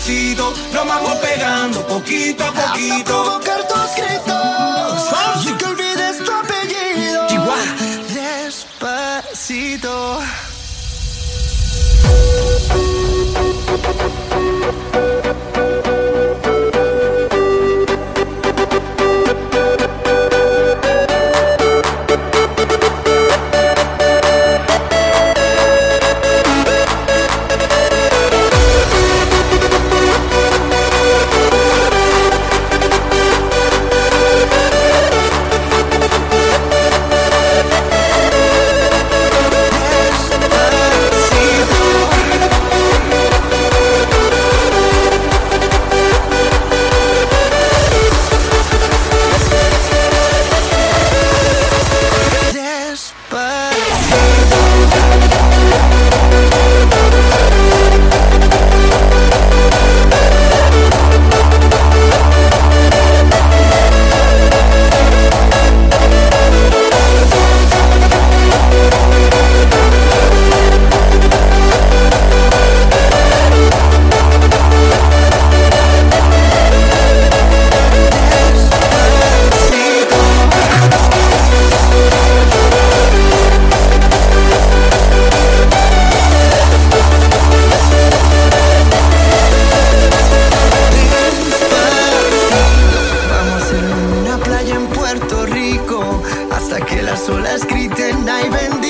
suavecito, lo vamos pegando poquito a poquito. Griten ay bendito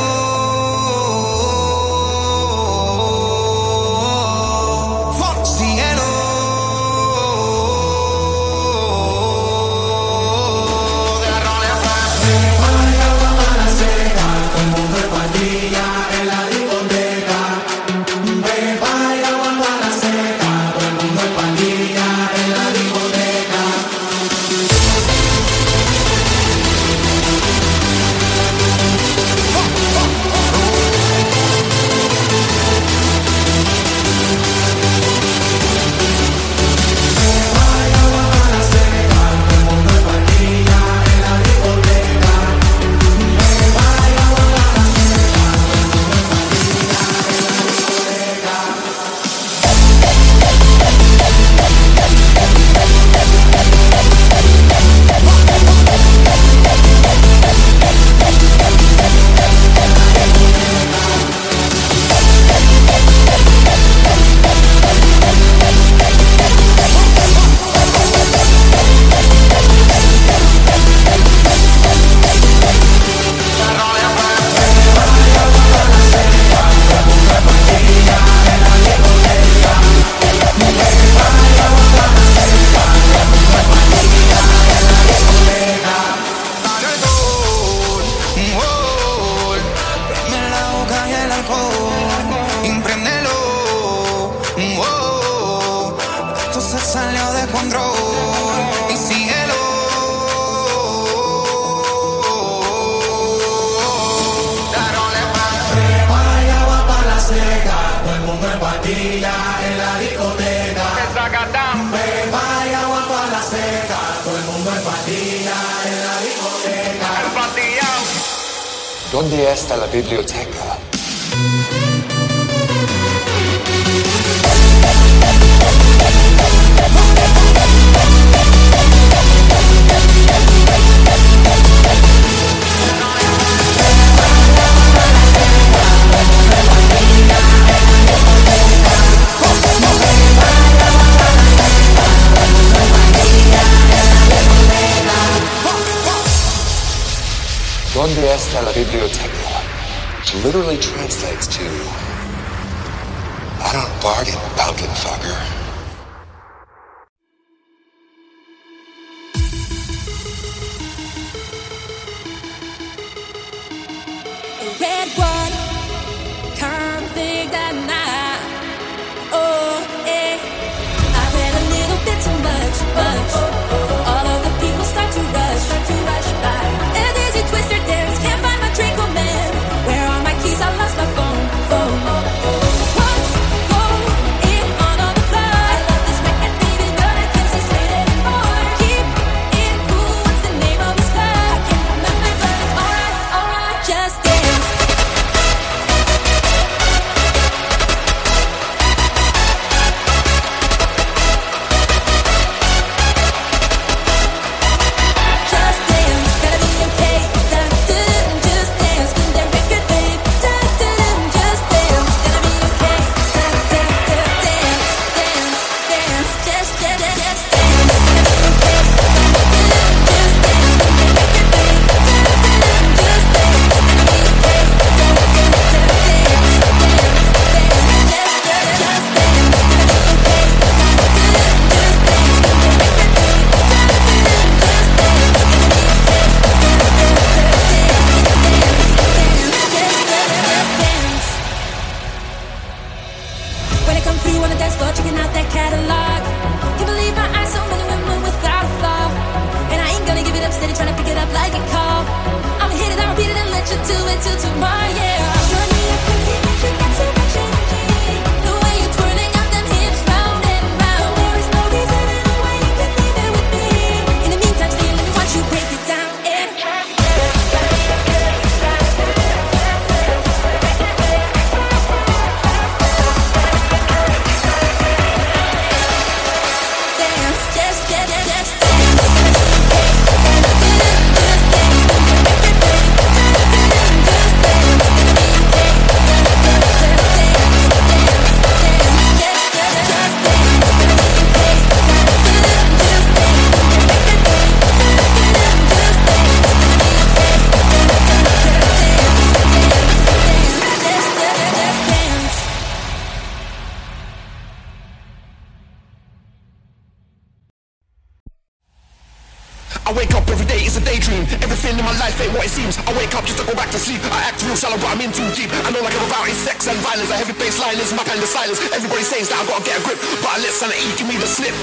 Says that I gotta get a grip, but I let sanity give me the slip.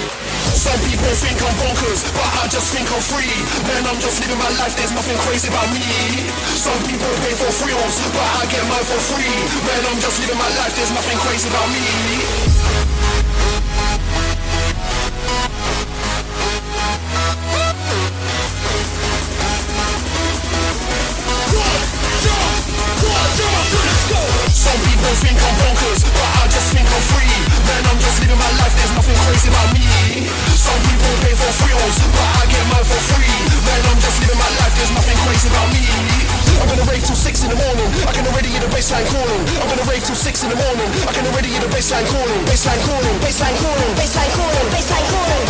Some people think I'm bonkers, but I just think I'm free. Man, I'm just living my life, there's nothing crazy about me. Some people pay for free but I get mine for free. Man, I'm just living my life, there's nothing crazy about me. raves without me. I'm gonna rave till six in the morning. I can already hear the baseline calling. I'm gonna rave till six in the morning. I can already hear the baseline calling. Baseline calling. Baseline calling. Baseline calling. Baseline calling.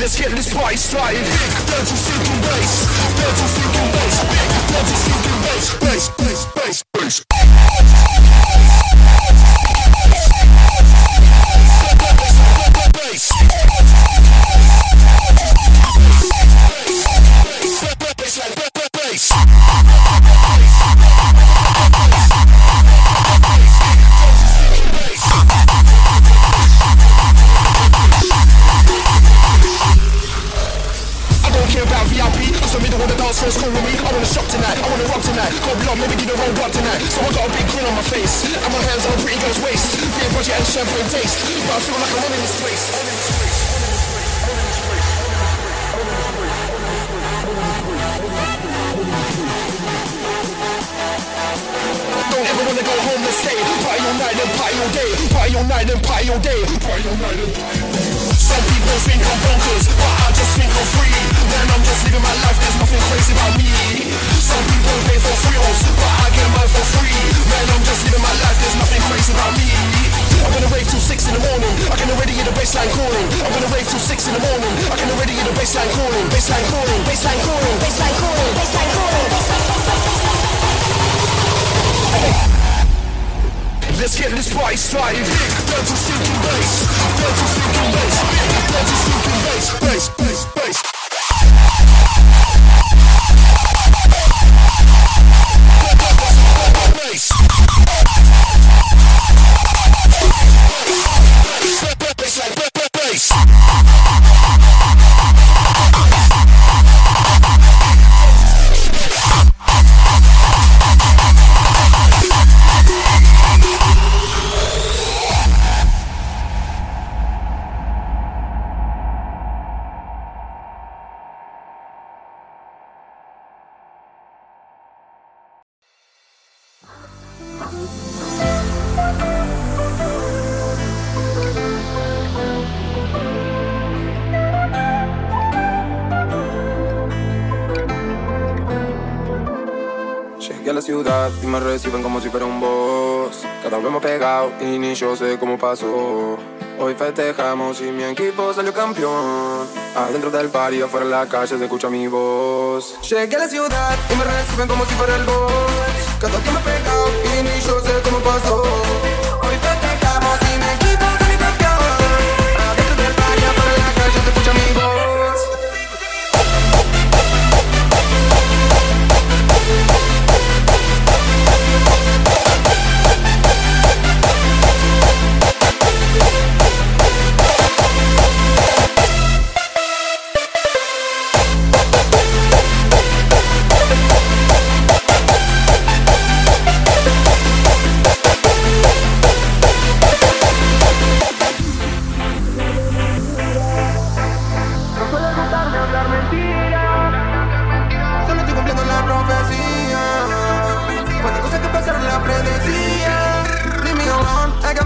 Let's get this party started. Big dental sinking bass. Dental sinking bass. Big dental sinking bass. Bass, bass, bass, bass. tonight, so I got a big grin on my face. And my hands on a pretty girl's waist. Being budget and champagne taste. But I feel like I'm in this. I'm in this place. I'm in this place. I'm in this place. I'm in this place. I'm in this place. I'm in this place. Don't ever wanna go home and stay. Party all night and party all day. Party all night and party all day. Party all night and Some people think I'm bonkers, but I just think I'm free. Man, I'm just living my life. There's nothing crazy about me. Some people pay for thrills, but I get mine for free. Man, I'm just living my life. There's nothing crazy about me. I'm gonna rave till six in the morning. I can already hear the bassline calling. I'm gonna rave till six in the morning. I can already hear the bassline calling. Bassline calling. Bassline calling. Bassline calling. Bassline calling. Let's get this party started. That's a sinking bass. That's a sinking bass. That's a sinking bass. Bass, bass, bass. bass. Me reciben como si fuera un boss. Cada vez más pegado y ni yo sé cómo pasó. Hoy festejamos y mi equipo salió campeón. Adentro del bar y afuera en la calle se escucha mi voz. Llegué a la ciudad y me reciben como si fuera el boss. Cada día más pegado y ni yo sé cómo pasó.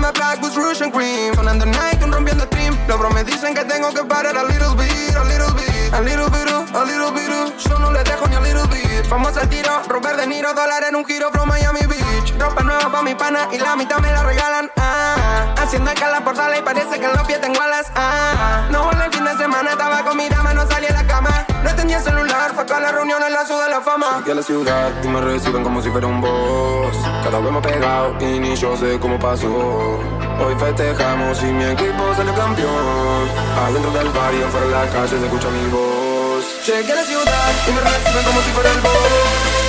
My black boots, rouge and cream Sonando Nike, rompiendo stream. Los bros me dicen que tengo que parar a little bit, a little bit A little bit, a little bit. Yo no le dejo ni a little bit. Vamos al tiro, Robert De Niro, dólar en un giro from Miami Beach. Ropa nueva pa' mi pana y la mitad me la regalan ah, Haciendo escala por sala y parece que en los pies tengo alas ah, No volé el fin de semana, estaba con mi dama, no salí a la cama No tenía celular, fue con la reunión en la ciudad de la fama. Llegué a la ciudad y me reciben como si fuera un boss. Cada vez más pegado y ni yo sé cómo pasó. Hoy festejamos y mi equipo salió campeón. Adentro del bar y afuera en la calle se escucha mi voz. Llegué a la ciudad y me reciben como si fuera el boss.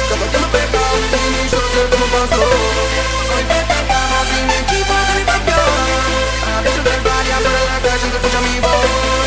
Cada vez más pegado y ni yo sé cómo pasó. Hoy festejamos y mi equipo salió campeón. Adentro del bar y afuera en la calle se escucha mi voz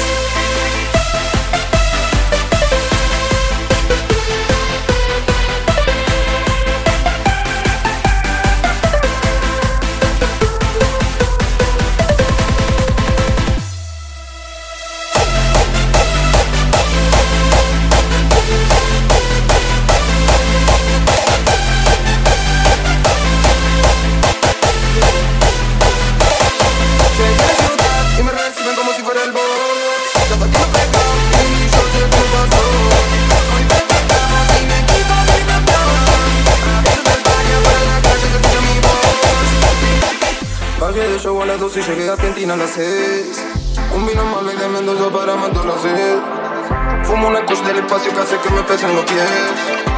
12 y llegué a Argentina a las 6 Un vino malo y de Mendoza para matar la sed Fumo una kush del espacio que hace que me pesen los pies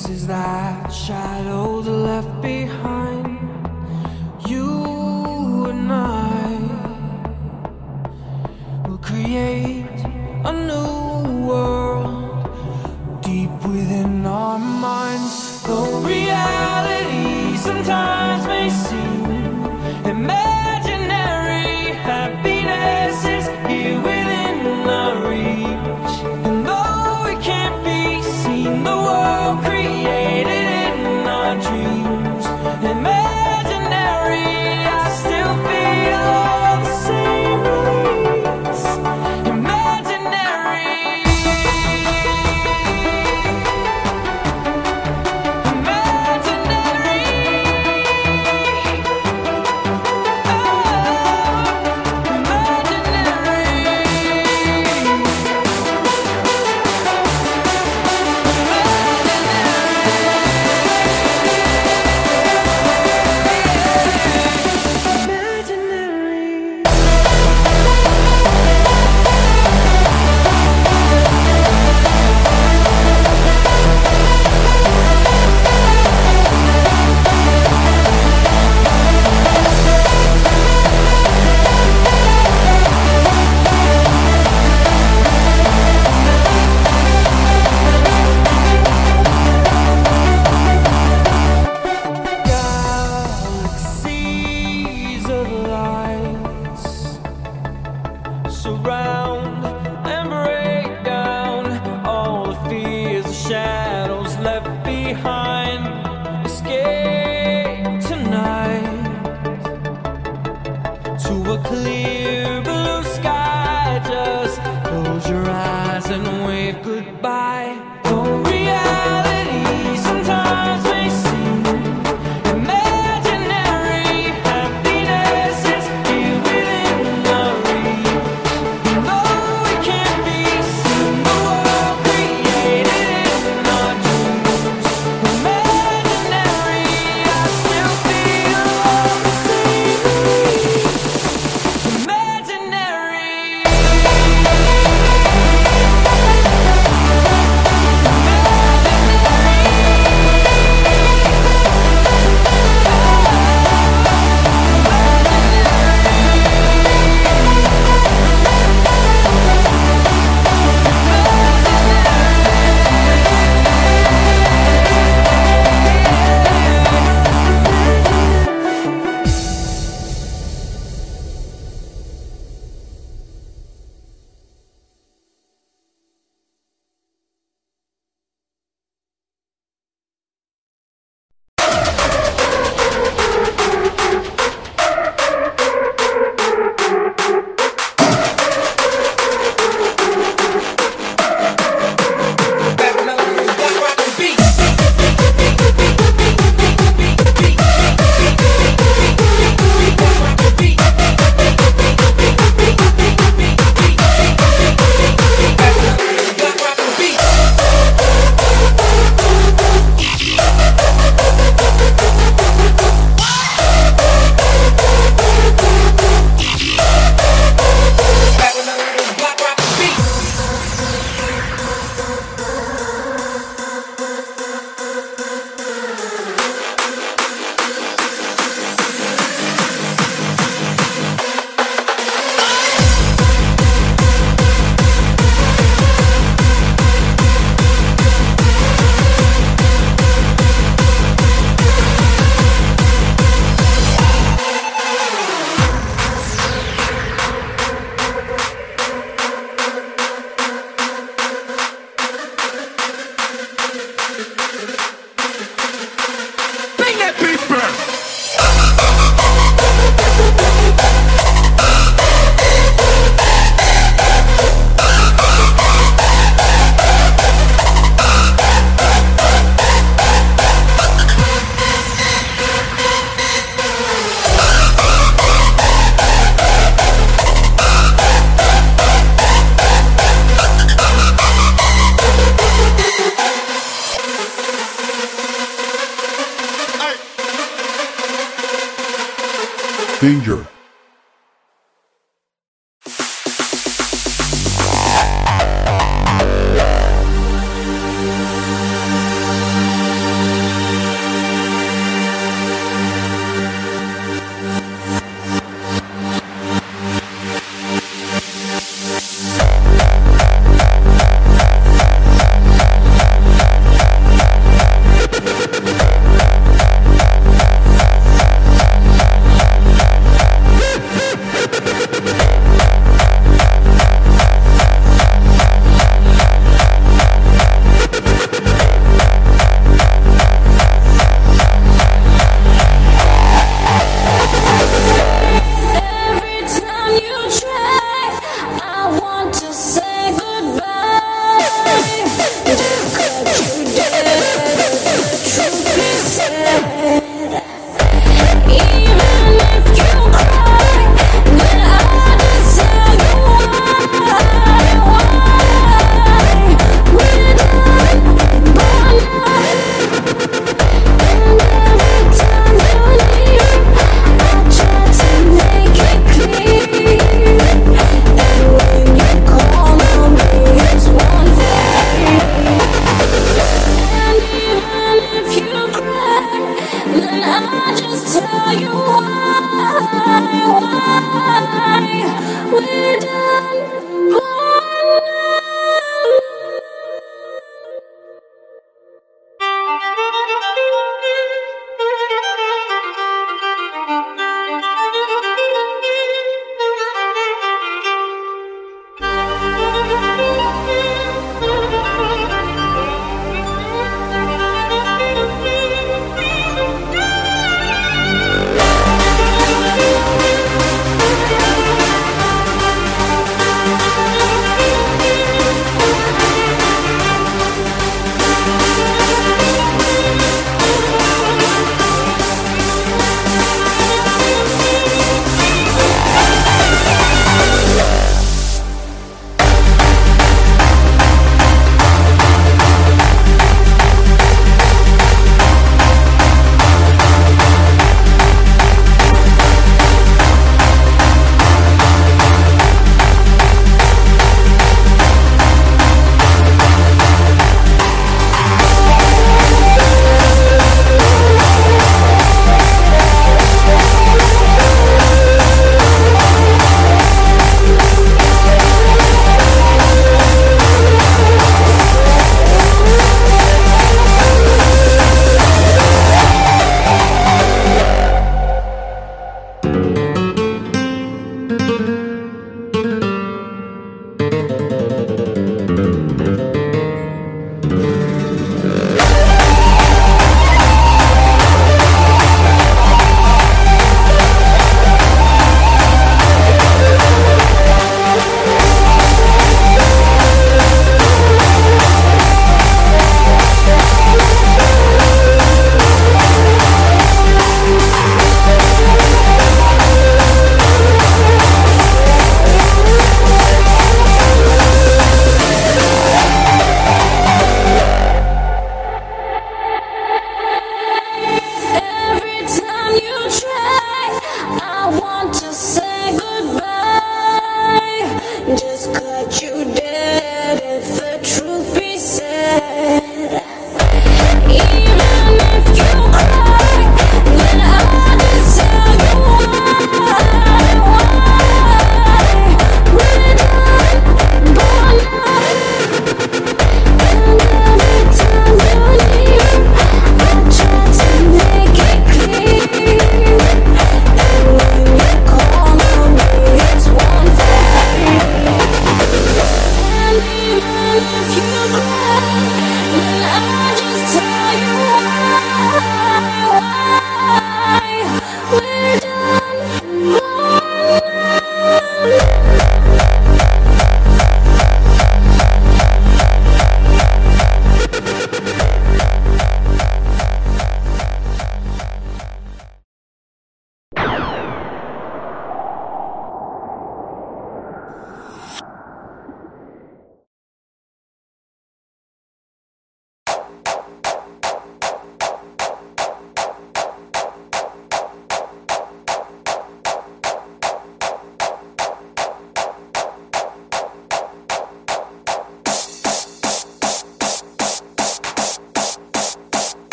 spaces that shadows left behind.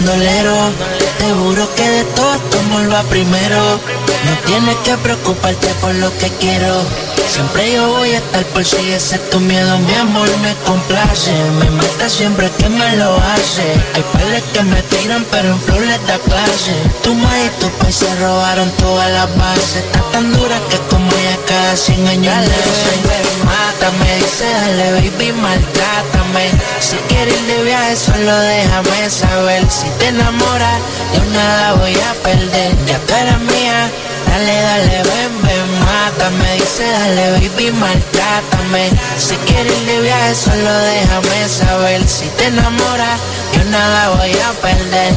Bandolero. Te juro que de todo tu amor va primero. Tienes que preocuparte por lo que quiero. Siempre yo voy a estar por si ese es tu miedo, mi amor me complace. Me mata siempre que me lo hace. Hay peles que me tiran, pero en flor les da clase. Tu madre y tu país se robaron todas las bases. Está tan dura que como ya cada 100 años le Mátame, dice dale baby, maltrátame. Si quieres ir de viaje, solo déjame saber. Si te enamoras, yo nada voy a perder. Ya tú eres mía. Dale, dale, ven, ven, mátame. Dice, dale, baby, maltrátame. Si quieres ir de viaje, solo déjame saber. Si te enamoras, yo nada voy a perder.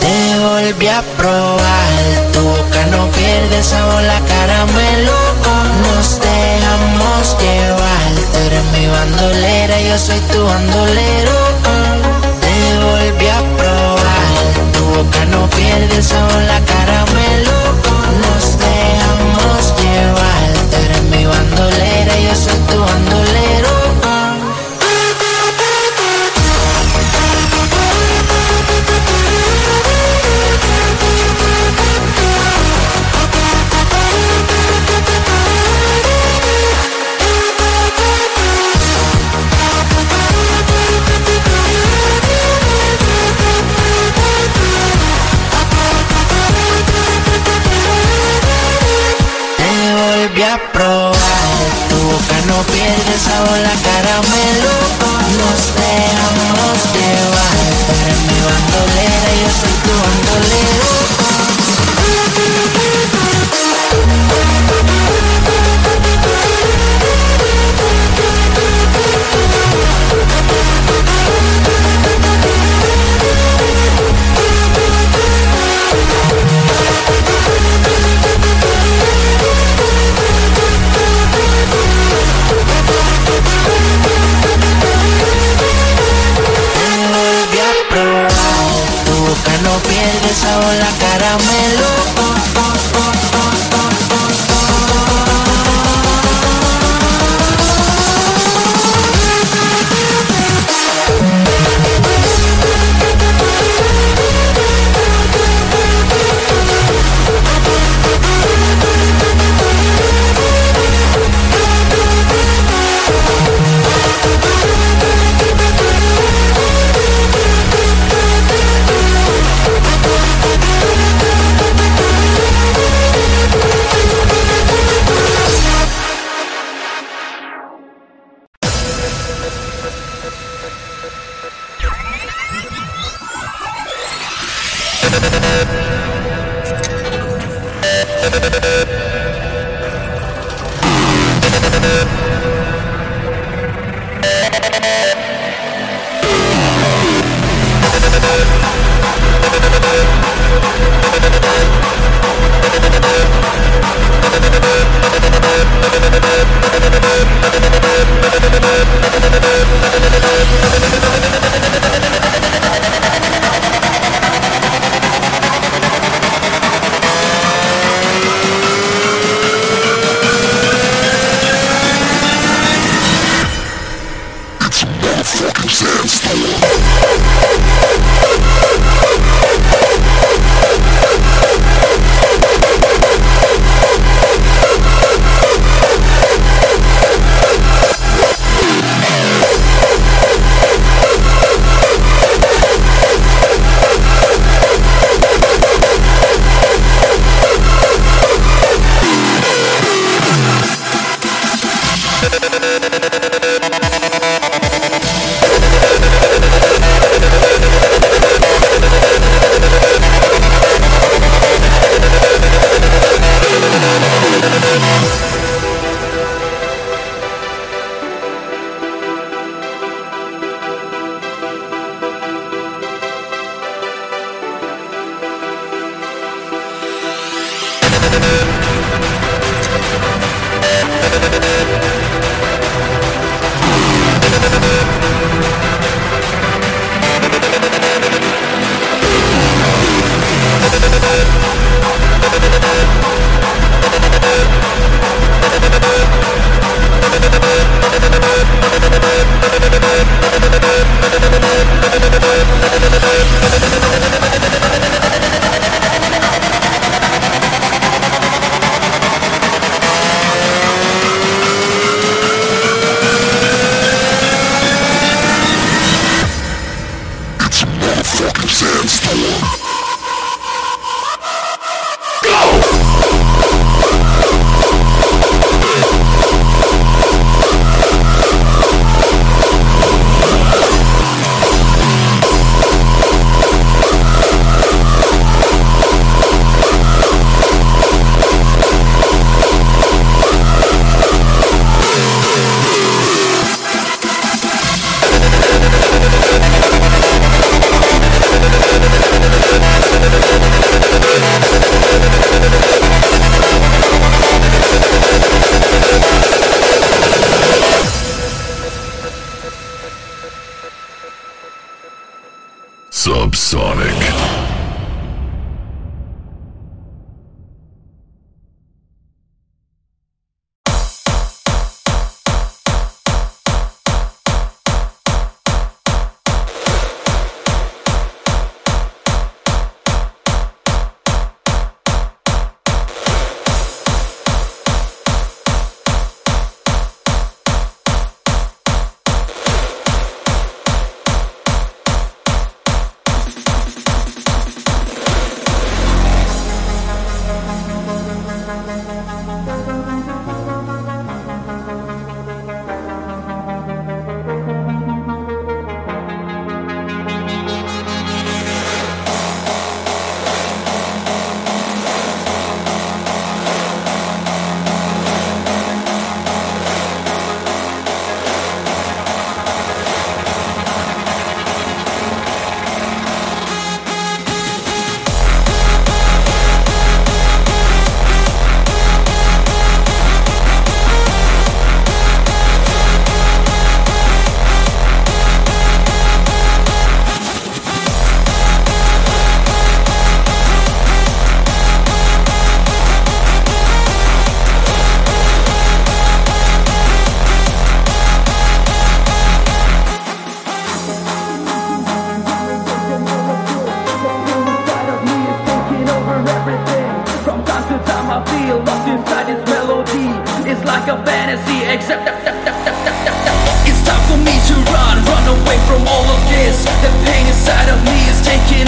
Te volví a probar. Tu boca no pierde sabor, la caramelo Nos dejamos llevar. Tú eres mi bandolera, yo soy tu bandolero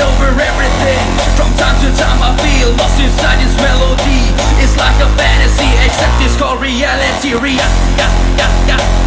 over everything. From time to time I feel lost inside this melody. It's like a fantasy except it's called reality. Rea- yeah, yeah, yeah.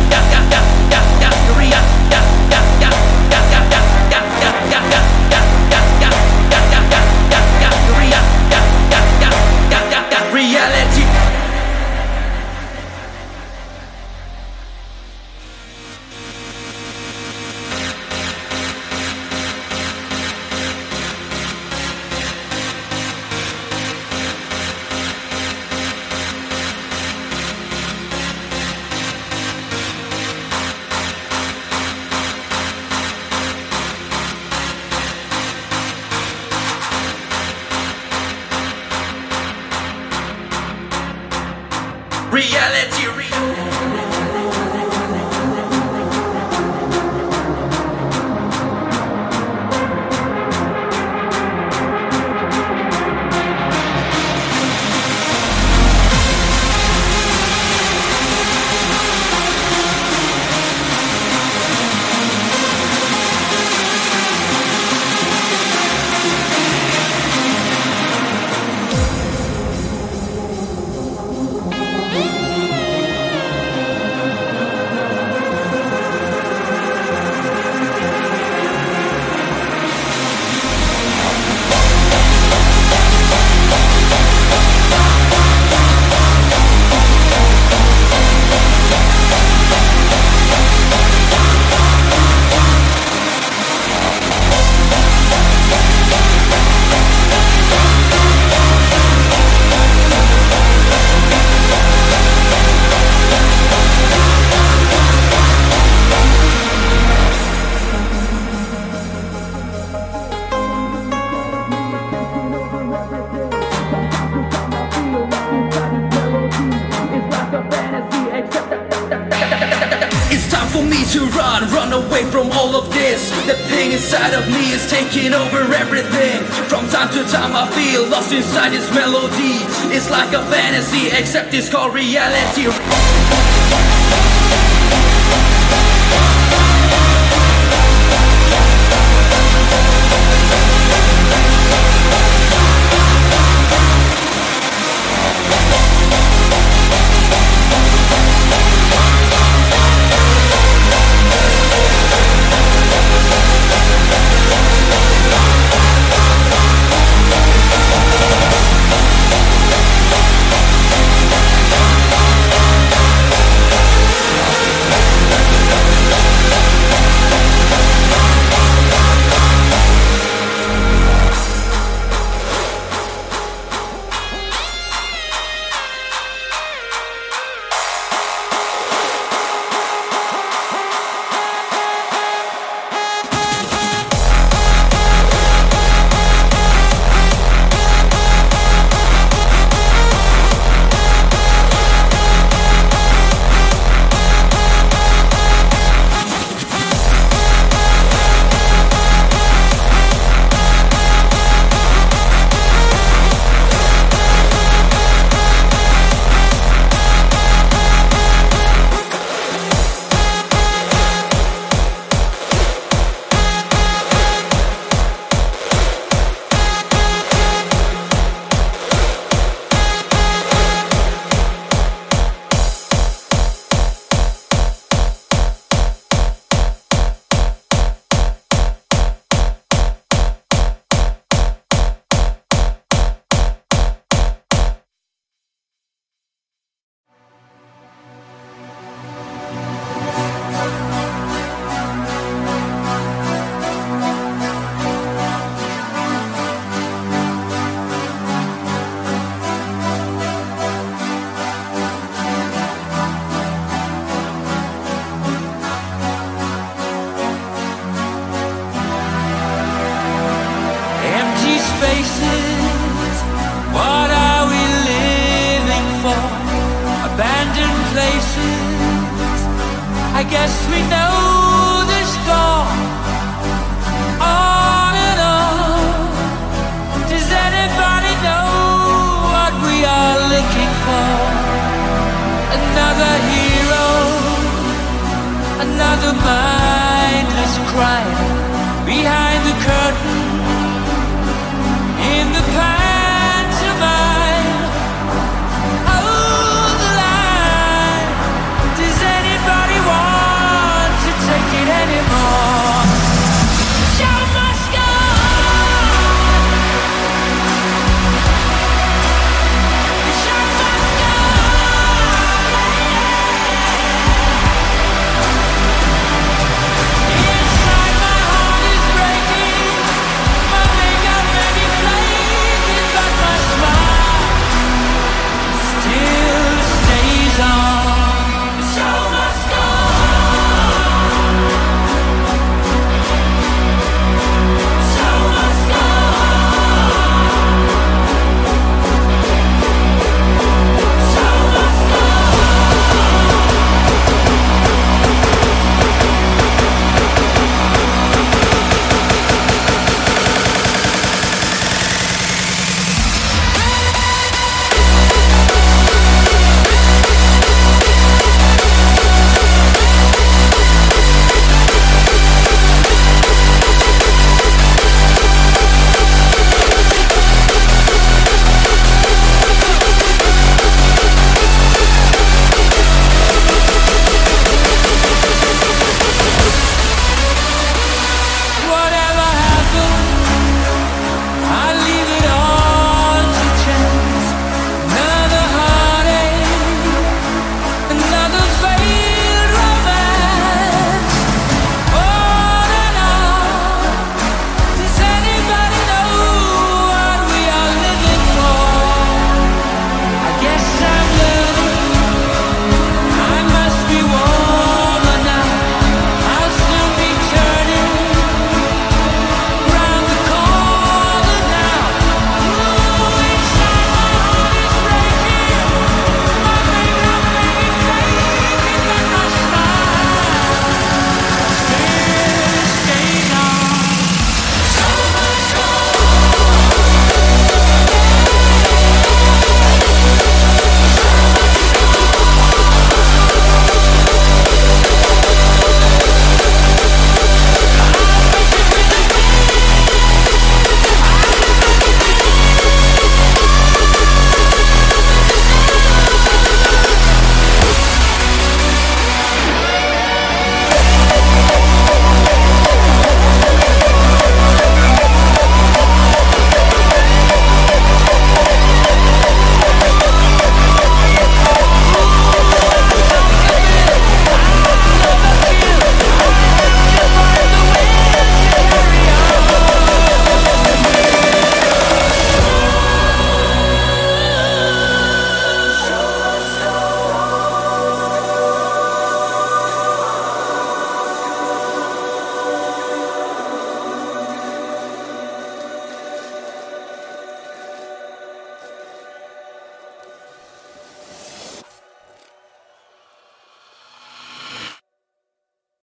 inside this melody. It's like a fantasy, except it's called reality.